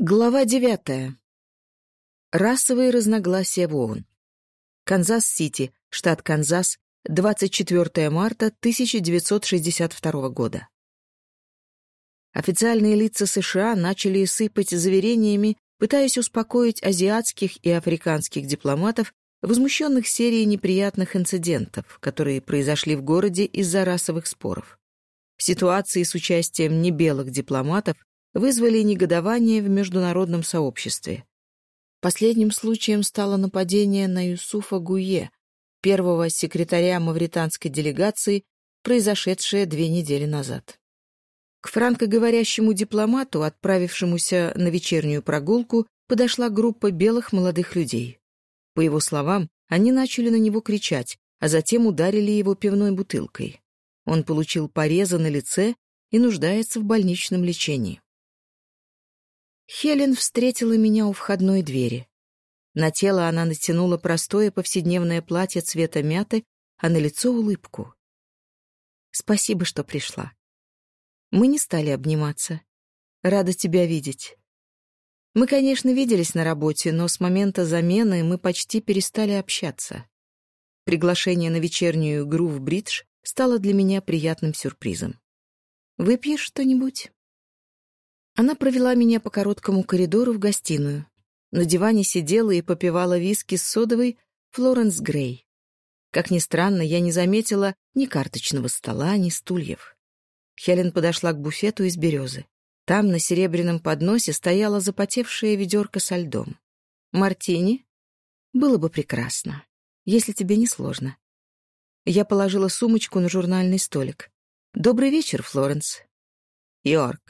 Глава девятая. Расовые разногласия в ООН. Канзас-Сити, штат Канзас, 24 марта 1962 года. Официальные лица США начали сыпать заверениями, пытаясь успокоить азиатских и африканских дипломатов, возмущенных серией неприятных инцидентов, которые произошли в городе из-за расовых споров. в Ситуации с участием небелых дипломатов вызвали негодование в международном сообществе. Последним случаем стало нападение на Юсуфа Гуе, первого секретаря мавританской делегации, произошедшее две недели назад. К франкоговорящему дипломату, отправившемуся на вечернюю прогулку, подошла группа белых молодых людей. По его словам, они начали на него кричать, а затем ударили его пивной бутылкой. Он получил порезы на лице и нуждается в больничном лечении. Хелен встретила меня у входной двери. На тело она натянула простое повседневное платье цвета мяты, а на лицо улыбку. «Спасибо, что пришла. Мы не стали обниматься. Рада тебя видеть. Мы, конечно, виделись на работе, но с момента замены мы почти перестали общаться. Приглашение на вечернюю игру в бридж стало для меня приятным сюрпризом. Выпьешь что-нибудь?» Она провела меня по короткому коридору в гостиную. На диване сидела и попивала виски с содовой Флоренс Грей. Как ни странно, я не заметила ни карточного стола, ни стульев. Хелен подошла к буфету из березы. Там на серебряном подносе стояла запотевшая ведерко со льдом. «Мартини?» «Было бы прекрасно, если тебе не сложно». Я положила сумочку на журнальный столик. «Добрый вечер, Флоренс». «Йорк,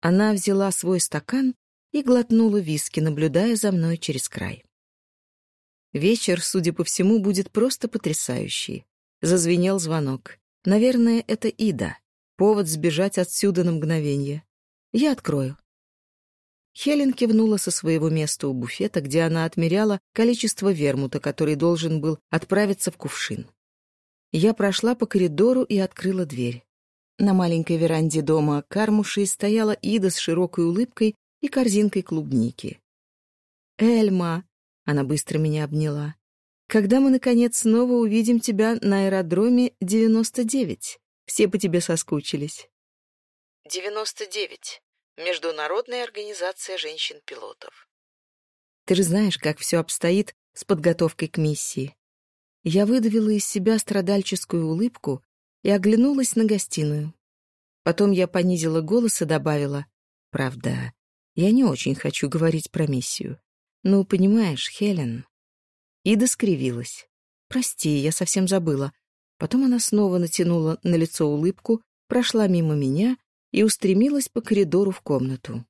она взяла свой стакан и глотнула виски, наблюдая за мной через край. Вечер, судя по всему, будет просто потрясающий. Зазвенел звонок. Наверное, это Ида. Повод сбежать отсюда на мгновение. Я открою. Хелен кивнула со своего места у буфета, где она отмеряла количество вермута, который должен был отправиться в кувшин. Я прошла по коридору и открыла дверь. На маленькой веранде дома Кармуши стояла Ида с широкой улыбкой и корзинкой клубники. «Эльма!» — она быстро меня обняла. «Когда мы, наконец, снова увидим тебя на аэродроме 99? Все по тебе соскучились». 99. Международная организация женщин-пилотов. Ты же знаешь, как все обстоит с подготовкой к миссии. Я выдавила из себя страдальческую улыбку и оглянулась на гостиную. Потом я понизила голос и добавила, «Правда, я не очень хочу говорить про миссию. Ну, понимаешь, Хелен...» Ида скривилась. «Прости, я совсем забыла». Потом она снова натянула на лицо улыбку, прошла мимо меня и устремилась по коридору в комнату.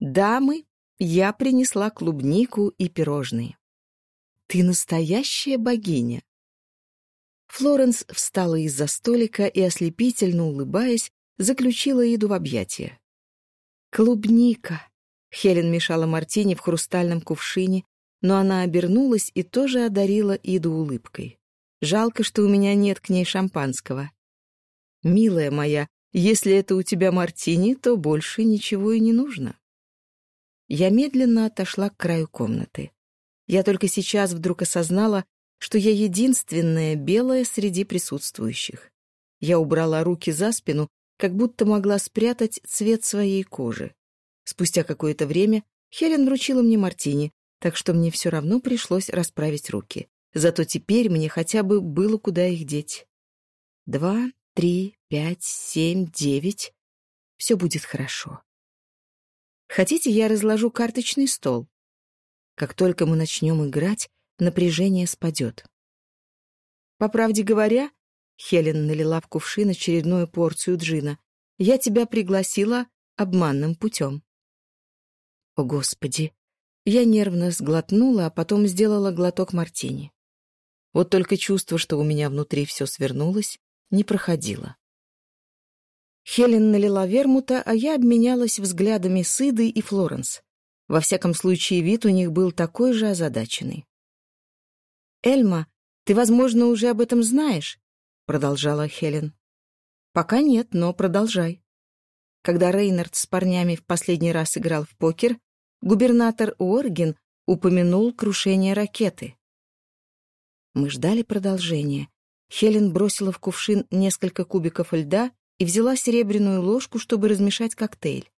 «Дамы, я принесла клубнику и пирожные». «Ты настоящая богиня!» Флоренс встала из-за столика и, ослепительно улыбаясь, заключила еду в объятия. «Клубника!» — Хелен мешала мартини в хрустальном кувшине, но она обернулась и тоже одарила Иду улыбкой. «Жалко, что у меня нет к ней шампанского». «Милая моя, если это у тебя мартини, то больше ничего и не нужно». Я медленно отошла к краю комнаты. Я только сейчас вдруг осознала, что я единственная белая среди присутствующих. Я убрала руки за спину, как будто могла спрятать цвет своей кожи. Спустя какое-то время Хелен вручила мне мартини, так что мне все равно пришлось расправить руки. Зато теперь мне хотя бы было куда их деть. Два, три, пять, семь, девять. Все будет хорошо. Хотите, я разложу карточный стол? Как только мы начнем играть, напряжение спадет. По правде говоря, Хелен налила в кувшин очередную порцию джина. Я тебя пригласила обманным путем. О, Господи! Я нервно сглотнула, а потом сделала глоток мартини. Вот только чувство, что у меня внутри все свернулось, не проходило. Хелен налила вермута, а я обменялась взглядами с Идой и Флоренс. Во всяком случае, вид у них был такой же озадаченный. «Эльма, ты, возможно, уже об этом знаешь?» — продолжала Хелен. «Пока нет, но продолжай». когда Рейнард с парнями в последний раз играл в покер, губернатор Уорген упомянул крушение ракеты. Мы ждали продолжения. Хелен бросила в кувшин несколько кубиков льда и взяла серебряную ложку, чтобы размешать коктейль.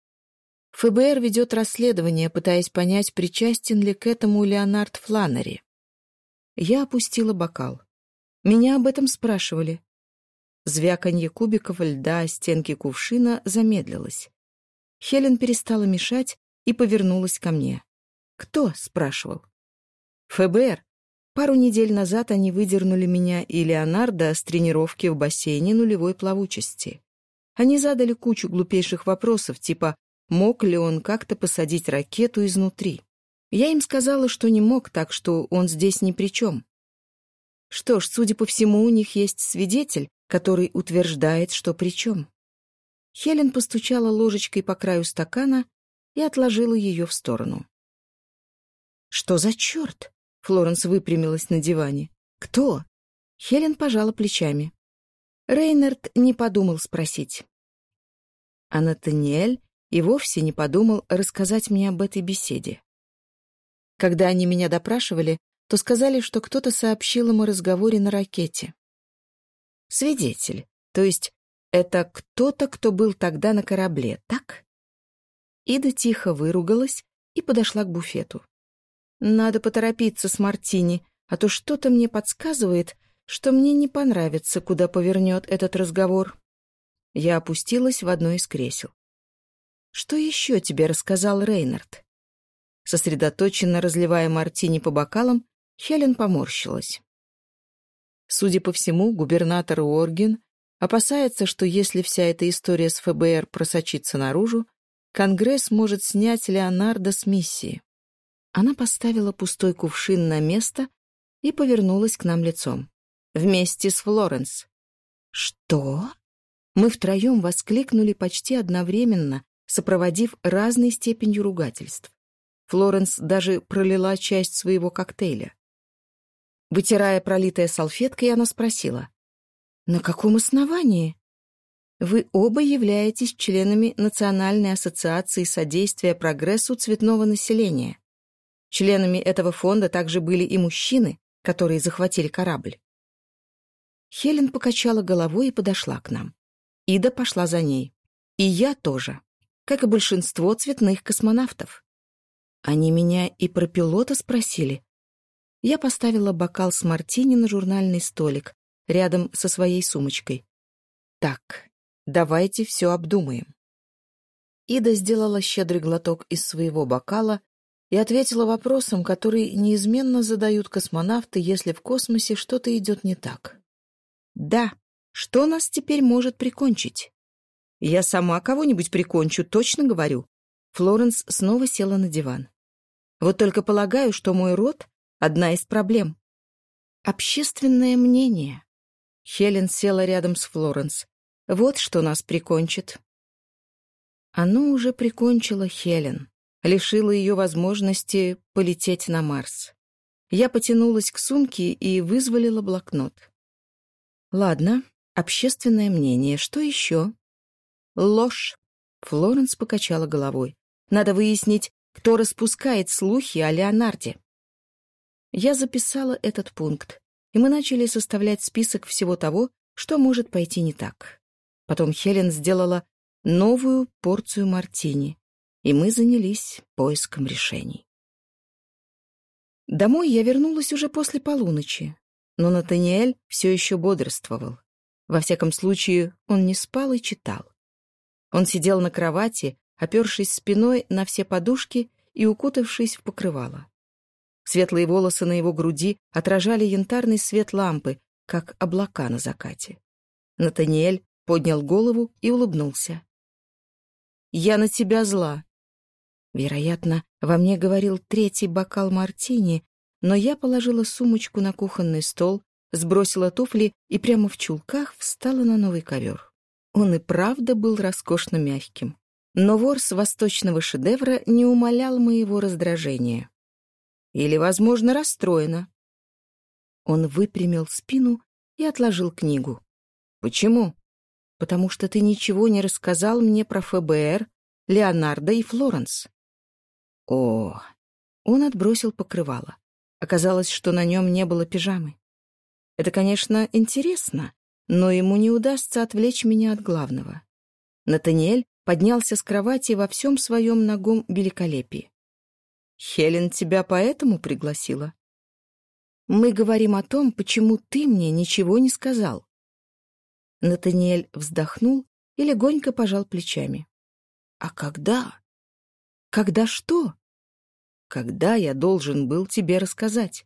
ФБР ведет расследование, пытаясь понять, причастен ли к этому Леонард Фланнери. Я опустила бокал. Меня об этом спрашивали. Звяканье кубиков льда стенки кувшина замедлилось. Хелен перестала мешать и повернулась ко мне. «Кто?» — спрашивал. «ФБР. Пару недель назад они выдернули меня и Леонардо с тренировки в бассейне нулевой плавучести. Они задали кучу глупейших вопросов, типа «мог ли он как-то посадить ракету изнутри?» Я им сказала, что не мог, так что он здесь ни при чем. Что ж, судя по всему, у них есть свидетель, который утверждает, что при чем. Хелен постучала ложечкой по краю стакана и отложила ее в сторону. «Что за черт?» — Флоренс выпрямилась на диване. «Кто?» Хелен пожала плечами. Рейнард не подумал спросить. А Натаниэль и вовсе не подумал рассказать Когда они меня допрашивали, то сказали, что кто-то сообщил им о разговоре на ракете. Свидетель, то есть это кто-то, кто был тогда на корабле, так? Ида тихо выругалась и подошла к буфету. Надо поторопиться с мартини, а то что-то мне подсказывает, что мне не понравится, куда повернет этот разговор. Я опустилась в одно из кресел. «Что еще тебе рассказал Рейнард?» сосредоточенно разливая мартини по бокалам, Хелен поморщилась. Судя по всему, губернатор Уоргин опасается, что если вся эта история с ФБР просочится наружу, Конгресс может снять Леонардо с миссии. Она поставила пустой кувшин на место и повернулась к нам лицом. Вместе с Флоренс. «Что?» Мы втроем воскликнули почти одновременно, сопроводив разной степенью ругательств. Флоренс даже пролила часть своего коктейля. Вытирая пролитая салфеткой, она спросила. «На каком основании?» «Вы оба являетесь членами Национальной ассоциации содействия прогрессу цветного населения. Членами этого фонда также были и мужчины, которые захватили корабль». Хелен покачала головой и подошла к нам. Ида пошла за ней. И я тоже как и большинство цветных космонавтов. Они меня и про пилота спросили. Я поставила бокал с мартини на журнальный столик, рядом со своей сумочкой. Так, давайте все обдумаем. Ида сделала щедрый глоток из своего бокала и ответила вопросом, который неизменно задают космонавты, если в космосе что-то идет не так. «Да, что нас теперь может прикончить?» «Я сама кого-нибудь прикончу, точно говорю». Флоренс снова села на диван. Вот только полагаю, что мой род — одна из проблем. Общественное мнение. Хелен села рядом с Флоренс. Вот что нас прикончит. Оно уже прикончило Хелен, лишило ее возможности полететь на Марс. Я потянулась к сумке и вызволила блокнот. Ладно, общественное мнение. Что еще? Ложь. Флоренс покачала головой. Надо выяснить, кто распускает слухи о Леонарде. Я записала этот пункт, и мы начали составлять список всего того, что может пойти не так. Потом Хелен сделала новую порцию мартини, и мы занялись поиском решений. Домой я вернулась уже после полуночи, но Натаниэль все еще бодрствовал. Во всяком случае, он не спал и читал. Он сидел на кровати, опершись спиной на все подушки и укутавшись в покрывало. Светлые волосы на его груди отражали янтарный свет лампы, как облака на закате. Натаниэль поднял голову и улыбнулся. «Я на тебя зла». Вероятно, во мне говорил третий бокал мартини, но я положила сумочку на кухонный стол, сбросила туфли и прямо в чулках встала на новый ковер. Он и правда был роскошно мягким но ворс восточного шедевра не умолял моего раздражения. Или, возможно, расстроена. Он выпрямил спину и отложил книгу. «Почему?» «Потому что ты ничего не рассказал мне про ФБР, Леонардо и Флоренс». «О!» Он отбросил покрывало. Оказалось, что на нем не было пижамы. Это, конечно, интересно, но ему не удастся отвлечь меня от главного. Натаниэль поднялся с кровати во всем своем ногом великолепии. «Хелен тебя поэтому пригласила?» «Мы говорим о том, почему ты мне ничего не сказал». Натаниэль вздохнул и легонько пожал плечами. «А когда?» «Когда что?» «Когда я должен был тебе рассказать?»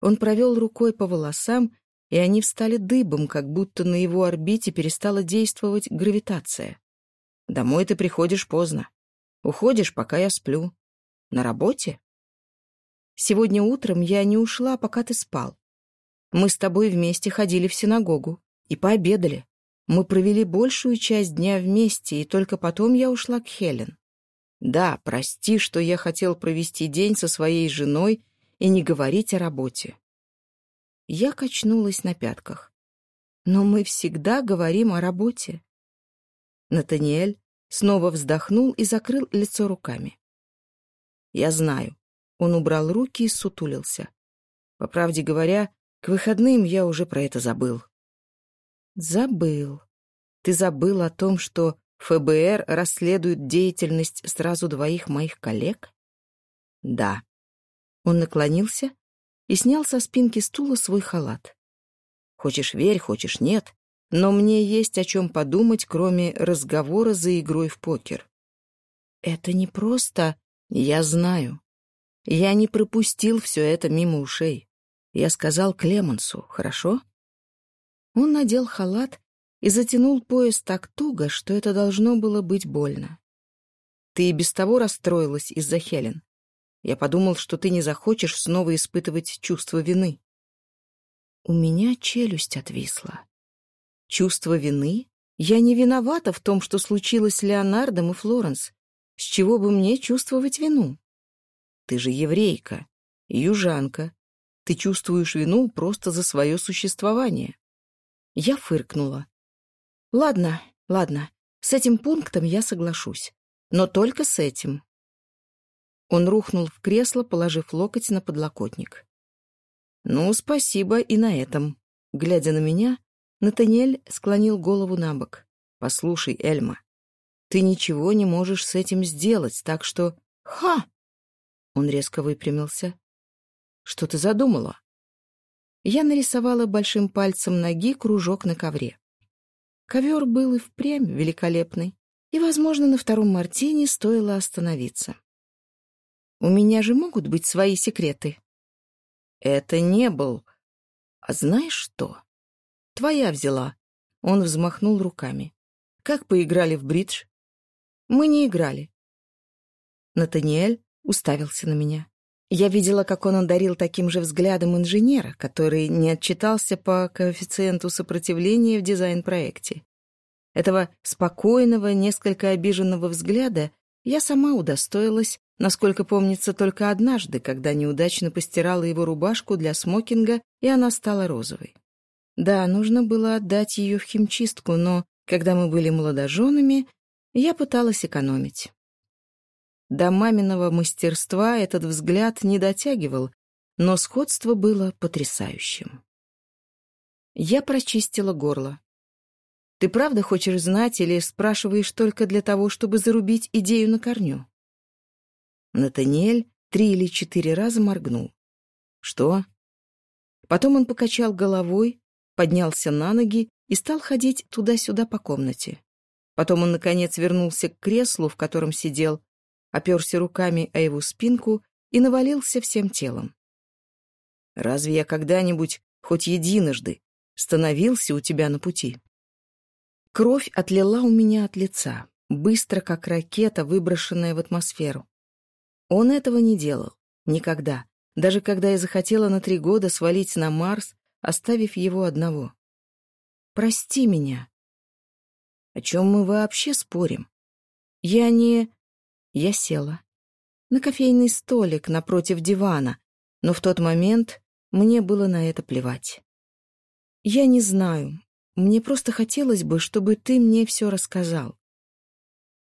Он провел рукой по волосам, и они встали дыбом, как будто на его орбите перестала действовать гравитация. Домой ты приходишь поздно. Уходишь, пока я сплю. На работе? Сегодня утром я не ушла, пока ты спал. Мы с тобой вместе ходили в синагогу и пообедали. Мы провели большую часть дня вместе, и только потом я ушла к Хелен. Да, прости, что я хотел провести день со своей женой и не говорить о работе. Я качнулась на пятках. Но мы всегда говорим о работе. Натаниэль снова вздохнул и закрыл лицо руками. «Я знаю». Он убрал руки и сутулился. По правде говоря, к выходным я уже про это забыл. «Забыл. Ты забыл о том, что ФБР расследует деятельность сразу двоих моих коллег?» «Да». Он наклонился и снял со спинки стула свой халат. «Хочешь — верь, хочешь — нет но мне есть о чем подумать, кроме разговора за игрой в покер. Это не просто... Я знаю. Я не пропустил все это мимо ушей. Я сказал Клемансу, хорошо? Он надел халат и затянул пояс так туго, что это должно было быть больно. Ты и без того расстроилась из-за Хелен. Я подумал, что ты не захочешь снова испытывать чувство вины. У меня челюсть отвисла. Чувство вины? Я не виновата в том, что случилось с Леонардом и Флоренс. С чего бы мне чувствовать вину? Ты же еврейка, южанка. Ты чувствуешь вину просто за свое существование. Я фыркнула. Ладно, ладно, с этим пунктом я соглашусь. Но только с этим. Он рухнул в кресло, положив локоть на подлокотник. «Ну, спасибо и на этом», глядя на меня, Натаниэль склонил голову на бок. «Послушай, Эльма, ты ничего не можешь с этим сделать, так что...» «Ха!» Он резко выпрямился. «Что ты задумала?» Я нарисовала большим пальцем ноги кружок на ковре. Ковер был и впрямь великолепный, и, возможно, на втором мартине стоило остановиться. «У меня же могут быть свои секреты?» «Это не был...» «А знаешь что?» «Твоя взяла». Он взмахнул руками. «Как поиграли в бридж?» «Мы не играли». Натаниэль уставился на меня. Я видела, как он одарил таким же взглядом инженера, который не отчитался по коэффициенту сопротивления в дизайн-проекте. Этого спокойного, несколько обиженного взгляда я сама удостоилась, насколько помнится, только однажды, когда неудачно постирала его рубашку для смокинга, и она стала розовой. Да, нужно было отдать ее в химчистку, но, когда мы были молодоженами, я пыталась экономить. До маминого мастерства этот взгляд не дотягивал, но сходство было потрясающим. Я прочистила горло. «Ты правда хочешь знать или спрашиваешь только для того, чтобы зарубить идею на корню?» Натаниэль три или четыре раза моргнул. «Что?» Потом он покачал головой, поднялся на ноги и стал ходить туда-сюда по комнате. Потом он, наконец, вернулся к креслу, в котором сидел, оперся руками о его спинку и навалился всем телом. «Разве я когда-нибудь, хоть единожды, становился у тебя на пути?» Кровь отлила у меня от лица, быстро, как ракета, выброшенная в атмосферу. Он этого не делал. Никогда. Даже когда я захотела на три года свалить на Марс, оставив его одного. «Прости меня». «О чем мы вообще спорим?» «Я не...» Я села. На кофейный столик напротив дивана, но в тот момент мне было на это плевать. «Я не знаю. Мне просто хотелось бы, чтобы ты мне все рассказал».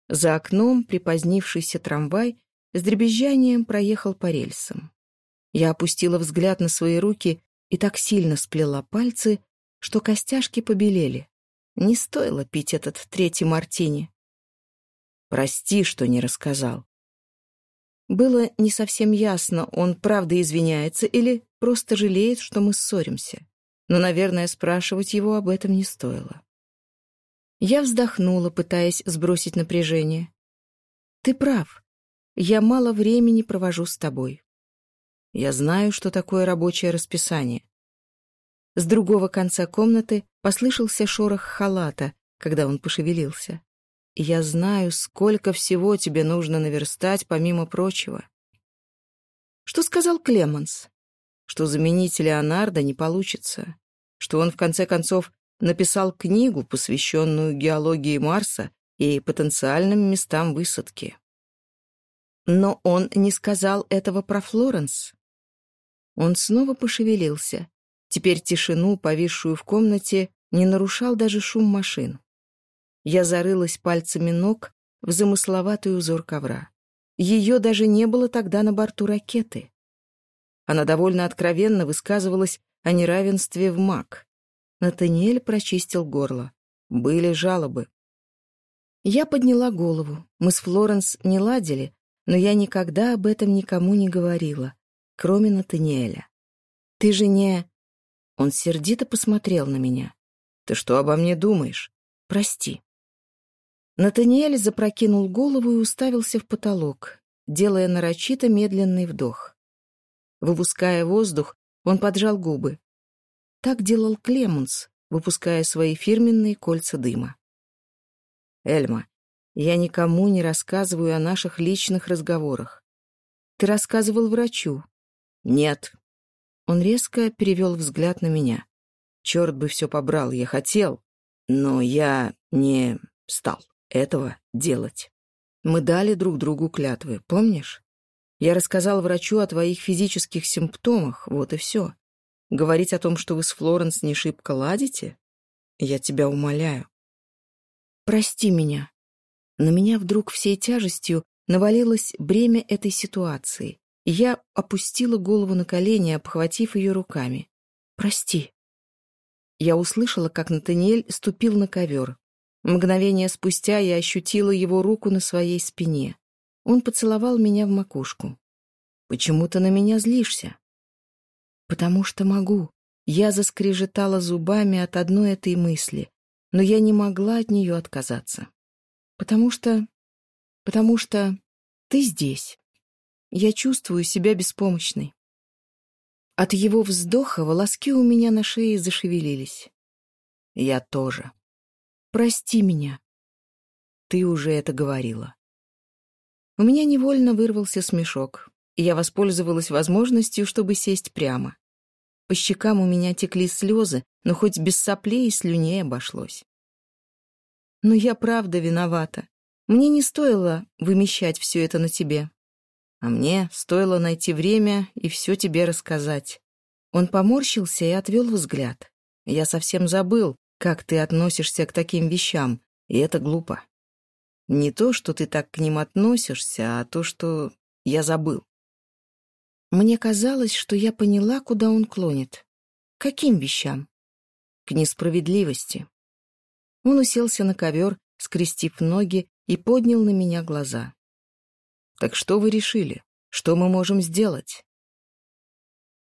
За окном припозднившийся трамвай с дребезжанием проехал по рельсам. Я опустила взгляд на свои руки и так сильно сплела пальцы, что костяшки побелели. Не стоило пить этот третий мартини. «Прости, что не рассказал». Было не совсем ясно, он правда извиняется или просто жалеет, что мы ссоримся. Но, наверное, спрашивать его об этом не стоило. Я вздохнула, пытаясь сбросить напряжение. «Ты прав. Я мало времени провожу с тобой. Я знаю, что такое рабочее расписание. С другого конца комнаты послышался шорох халата, когда он пошевелился. И я знаю, сколько всего тебе нужно наверстать, помимо прочего. Что сказал Клеменс? Что заменить Леонардо не получится. Что он, в конце концов, написал книгу, посвященную геологии Марса и потенциальным местам высадки. Но он не сказал этого про Флоренс. Он снова пошевелился. Теперь тишину, повисшую в комнате, не нарушал даже шум машин. Я зарылась пальцами ног в замысловатый узор ковра. Ее даже не было тогда на борту ракеты. Она довольно откровенно высказывалась о неравенстве в МАК. Натаниэль прочистил горло. Были жалобы. Я подняла голову. Мы с Флоренс не ладили, но я никогда об этом никому не говорила. кроме Натаниэля. «Ты же не...» Он сердито посмотрел на меня. «Ты что обо мне думаешь? Прости». Натаниэль запрокинул голову и уставился в потолок, делая нарочито медленный вдох. Выпуская воздух, он поджал губы. Так делал Клемунс, выпуская свои фирменные кольца дыма. «Эльма, я никому не рассказываю о наших личных разговорах. Ты рассказывал врачу, «Нет». Он резко перевел взгляд на меня. Черт бы все побрал, я хотел, но я не стал этого делать. Мы дали друг другу клятвы, помнишь? Я рассказал врачу о твоих физических симптомах, вот и все. Говорить о том, что вы с Флоренс не шибко ладите? Я тебя умоляю. Прости меня. На меня вдруг всей тяжестью навалилось бремя этой ситуации. я опустила голову на колени, обхватив ее руками. «Прости». Я услышала, как Натаниэль ступил на ковер. Мгновение спустя я ощутила его руку на своей спине. Он поцеловал меня в макушку. «Почему ты на меня злишься?» «Потому что могу». Я заскрежетала зубами от одной этой мысли, но я не могла от нее отказаться. «Потому что... потому что ты здесь». Я чувствую себя беспомощной. От его вздоха волоски у меня на шее зашевелились. Я тоже. Прости меня. Ты уже это говорила. У меня невольно вырвался смешок, и я воспользовалась возможностью, чтобы сесть прямо. По щекам у меня текли слезы, но хоть без соплей и слюней обошлось. Но я правда виновата. Мне не стоило А мне стоило найти время и все тебе рассказать. Он поморщился и отвел взгляд. Я совсем забыл, как ты относишься к таким вещам, и это глупо. Не то, что ты так к ним относишься, а то, что я забыл. Мне казалось, что я поняла, куда он клонит. Каким вещам? К несправедливости. Он уселся на ковер, скрестив ноги, и поднял на меня глаза. Так что вы решили? Что мы можем сделать?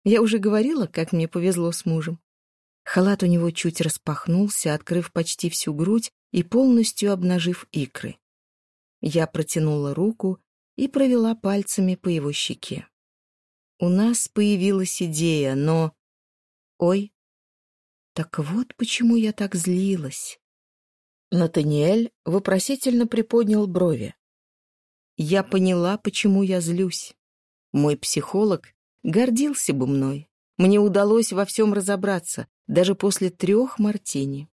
Я уже говорила, как мне повезло с мужем. Халат у него чуть распахнулся, открыв почти всю грудь и полностью обнажив икры. Я протянула руку и провела пальцами по его щеке. У нас появилась идея, но... Ой, так вот почему я так злилась. Натаниэль вопросительно приподнял брови. Я поняла, почему я злюсь. Мой психолог гордился бы мной. Мне удалось во всем разобраться, даже после трех мартини.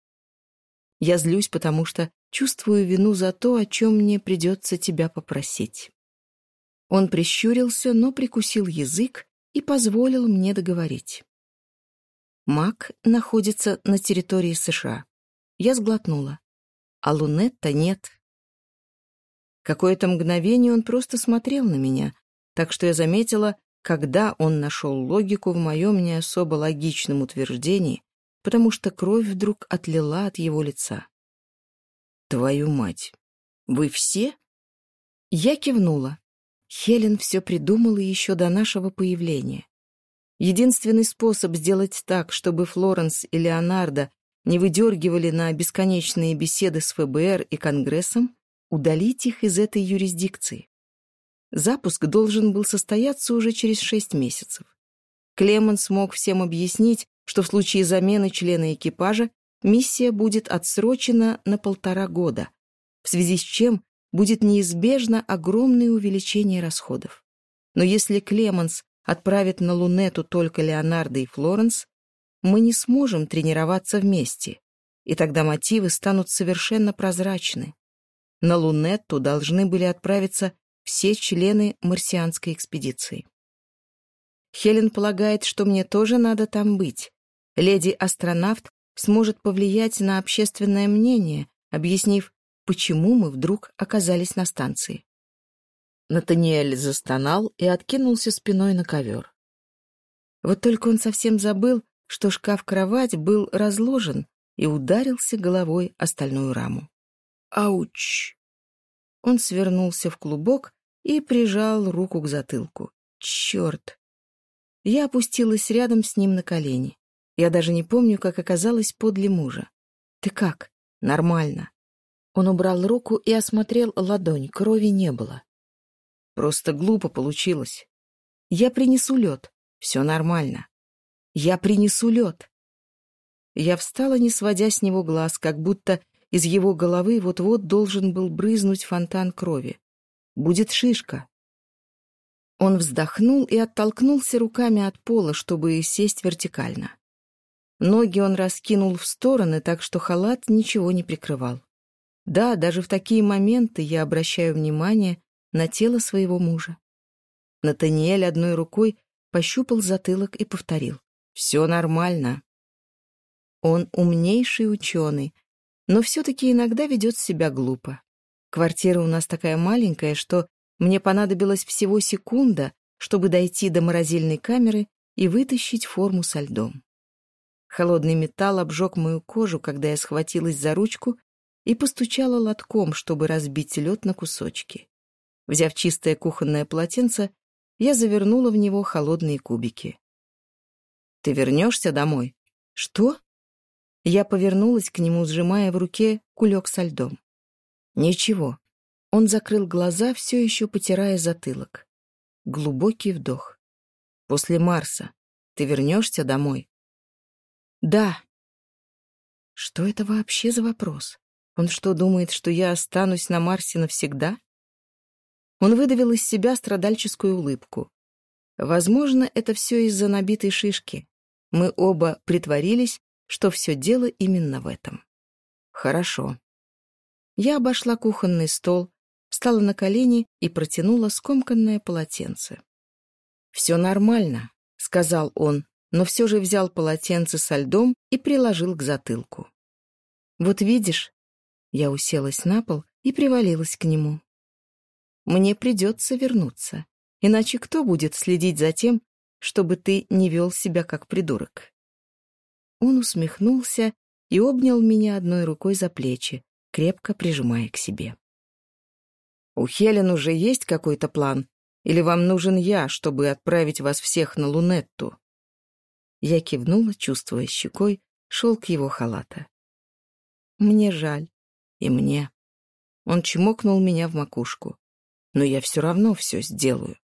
Я злюсь, потому что чувствую вину за то, о чем мне придется тебя попросить. Он прищурился, но прикусил язык и позволил мне договорить. Мак находится на территории США. Я сглотнула. А Лунетта нет. Какое-то мгновение он просто смотрел на меня, так что я заметила, когда он нашел логику в моем не особо логичном утверждении, потому что кровь вдруг отлила от его лица. «Твою мать! Вы все?» Я кивнула. Хелен все придумала еще до нашего появления. Единственный способ сделать так, чтобы Флоренс и Леонардо не выдергивали на бесконечные беседы с ФБР и Конгрессом, удалить их из этой юрисдикции. Запуск должен был состояться уже через шесть месяцев. Клемон смог всем объяснить, что в случае замены члена экипажа миссия будет отсрочена на полтора года, в связи с чем будет неизбежно огромное увеличение расходов. Но если Клемонс отправит на Лунету только Леонардо и Флоренс, мы не сможем тренироваться вместе, и тогда мотивы станут совершенно прозрачны. На Лунетту должны были отправиться все члены марсианской экспедиции. Хелен полагает, что мне тоже надо там быть. Леди-астронавт сможет повлиять на общественное мнение, объяснив, почему мы вдруг оказались на станции. Натаниэль застонал и откинулся спиной на ковер. Вот только он совсем забыл, что шкаф-кровать был разложен и ударился головой о стальную раму. Ауч! Он свернулся в клубок и прижал руку к затылку. Черт! Я опустилась рядом с ним на колени. Я даже не помню, как оказалась подле мужа. «Ты как?» «Нормально». Он убрал руку и осмотрел ладонь, крови не было. «Просто глупо получилось. Я принесу лед. Все нормально. Я принесу лед». Я из его головы вот-вот должен был брызнуть фонтан крови. Будет шишка. Он вздохнул и оттолкнулся руками от пола, чтобы сесть вертикально. Ноги он раскинул в стороны, так что халат ничего не прикрывал. Да, даже в такие моменты я обращаю внимание на тело своего мужа. Натаниэль одной рукой пощупал затылок и повторил. «Все нормально». Он умнейший ученый, но все-таки иногда ведет себя глупо. Квартира у нас такая маленькая, что мне понадобилась всего секунда, чтобы дойти до морозильной камеры и вытащить форму со льдом. Холодный металл обжег мою кожу, когда я схватилась за ручку и постучала лотком, чтобы разбить лед на кусочки. Взяв чистое кухонное полотенце, я завернула в него холодные кубики. «Ты вернешься домой?» «Что?» Я повернулась к нему, сжимая в руке кулек со льдом. Ничего. Он закрыл глаза, все еще потирая затылок. Глубокий вдох. После Марса ты вернешься домой? Да. Что это вообще за вопрос? Он что, думает, что я останусь на Марсе навсегда? Он выдавил из себя страдальческую улыбку. Возможно, это все из-за набитой что все дело именно в этом. Хорошо. Я обошла кухонный стол, встала на колени и протянула скомканное полотенце. «Все нормально», — сказал он, но все же взял полотенце со льдом и приложил к затылку. «Вот видишь?» Я уселась на пол и привалилась к нему. «Мне придется вернуться, иначе кто будет следить за тем, чтобы ты не вел себя как придурок?» Он усмехнулся и обнял меня одной рукой за плечи, крепко прижимая к себе. «У Хелен уже есть какой-то план? Или вам нужен я, чтобы отправить вас всех на Лунетту?» Я кивнула, чувствуя щекой шелк его халата. «Мне жаль. И мне». Он чмокнул меня в макушку. «Но я все равно все сделаю».